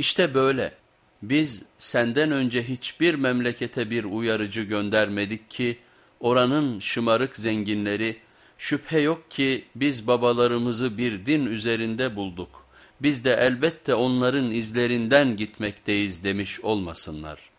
İşte böyle biz senden önce hiçbir memlekete bir uyarıcı göndermedik ki oranın şımarık zenginleri şüphe yok ki biz babalarımızı bir din üzerinde bulduk. Biz de elbette onların izlerinden gitmekteyiz demiş olmasınlar.